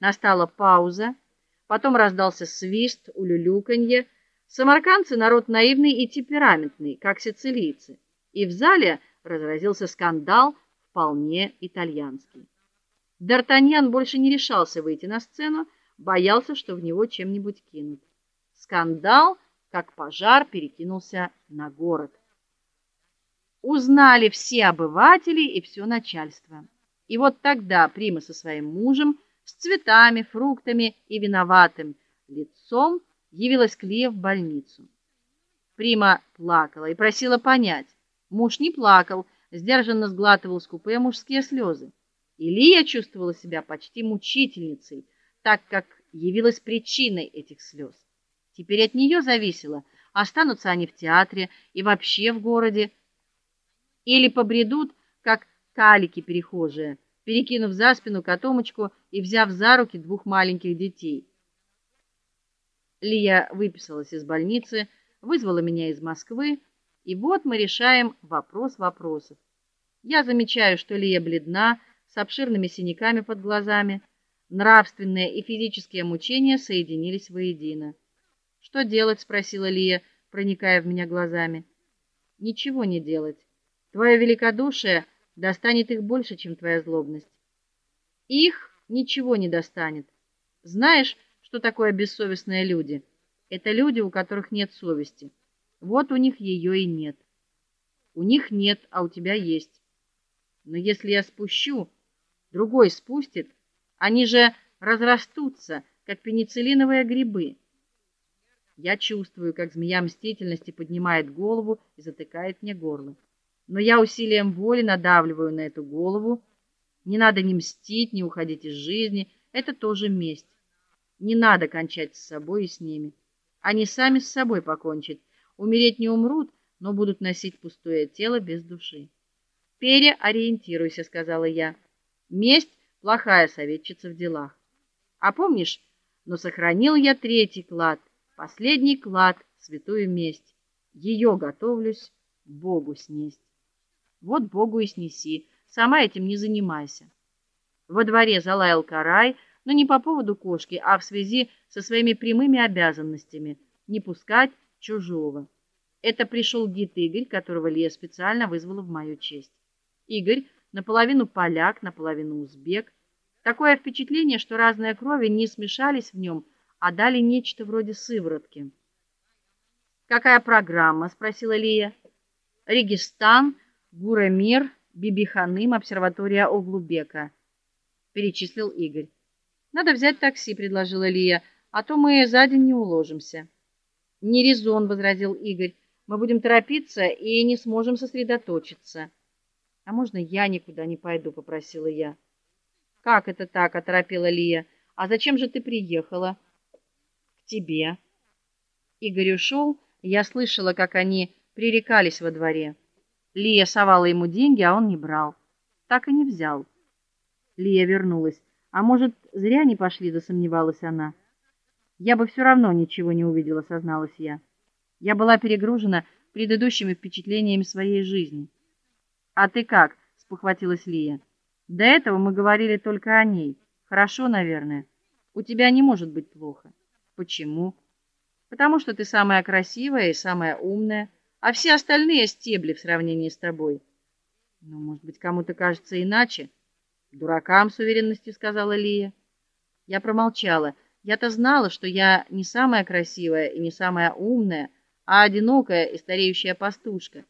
Настала пауза, потом раздался свист, улюлюканье. Самаркандцы народ наивный и темпераментный, как сицилийцы, и в зале разразился скандал вполне итальянский. Д'Артаньян больше не решался выйти на сцену, боялся, что в него чем-нибудь кинут. Скандал, как пожар, перекинулся на город. Узнали все обыватели и все начальство. И вот тогда Прима со своим мужем, с цветами, фруктами и виноватым лицом явилась к Лие в больницу. Прима плакала и просила понять. Муж не плакал, сдержанно сглатывал скупые мужские слезы. Илия чувствовала себя почти мучительницей, так как явилась причиной этих слез. Теперь от нее зависело, останутся они в театре и вообще в городе, или побредут, как калики перехожие, перекинув за спину котомочку и взяв за руки двух маленьких детей. Лия выписалась из больницы, вызвала меня из Москвы, и вот мы решаем вопрос вопросов. Я замечаю, что Лия бледна, с обширными синяками под глазами. Нравственные и физические мучения соединились воедино. Что делать, спросила Лия, проникая в меня глазами. Ничего не делать. Твое великодушие достанет их больше, чем твоя злобность. Их ничего не достанет. Знаешь, что такое бессовестные люди? Это люди, у которых нет совести. Вот у них ее и нет. У них нет, а у тебя есть. Но если я спущу, другой спустит, они же разрастутся, как пенициллиновые грибы. Я чувствую, как змея мстительности поднимает голову и затыкает мне горло. Но я усилием воли надавливаю на эту голову. Не надо ни мстить, ни уходить из жизни, это тоже месть. Не надо кончать с собой и с ними. Они сами с собой покончат. Умереть не умрут, но будут носить пустое тело без души. Переориентируйся, сказала я. Месть плохая советчица в делах. А помнишь, но сохранил я третий клад, последний клад, святую месть. Ее готовлюсь Богу снесть. Вот Богу и снеси, сама этим не занимайся. Во дворе залаял карай, но не по поводу кошки, а в связи со своими прямыми обязанностями не пускать чужого. Это пришел гид Игорь, которого Лия специально вызвала в мою честь. Игорь наполовину поляк, наполовину узбек. Такое впечатление, что разные крови не смешались в нем, а дали нечто вроде сыворотки. Какая программа, спросила Лия. Регистан, Гурамир, Бибиханым, обсерватория Оглубека, перечислил Игорь. Надо взять такси, предложила Лия, а то мы за день не уложимся. Не резон, возразил Игорь. Мы будем торопиться и не сможем сосредоточиться. А можно я никуда не пойду, попросила я. Как это так, оторопела Лия. А зачем же ты приехала? К тебе. Игорь ушел, я слышала, как они пререкались во дворе. Лия совала ему деньги, а он не брал. Так и не взял. Лия вернулась. А может, зря не пошли, засомневалась она. Я бы все равно ничего не увидела, созналась я. Я была перегружена предыдущими впечатлениями своей жизни. А ты как? спохватилась Лия. До этого мы говорили только о ней. Хорошо, наверное. У тебя не может быть плохо. Почему? Потому что ты самая красивая и самая умная, а все остальные стебли в сравнении с тобой. Ну, может быть, кому-то кажется иначе. Дуракам с уверенностью сказала Лия. Я промолчала. Я-то знала, что я не самая красивая и не самая умная, а одинокая и стареющая пастушка.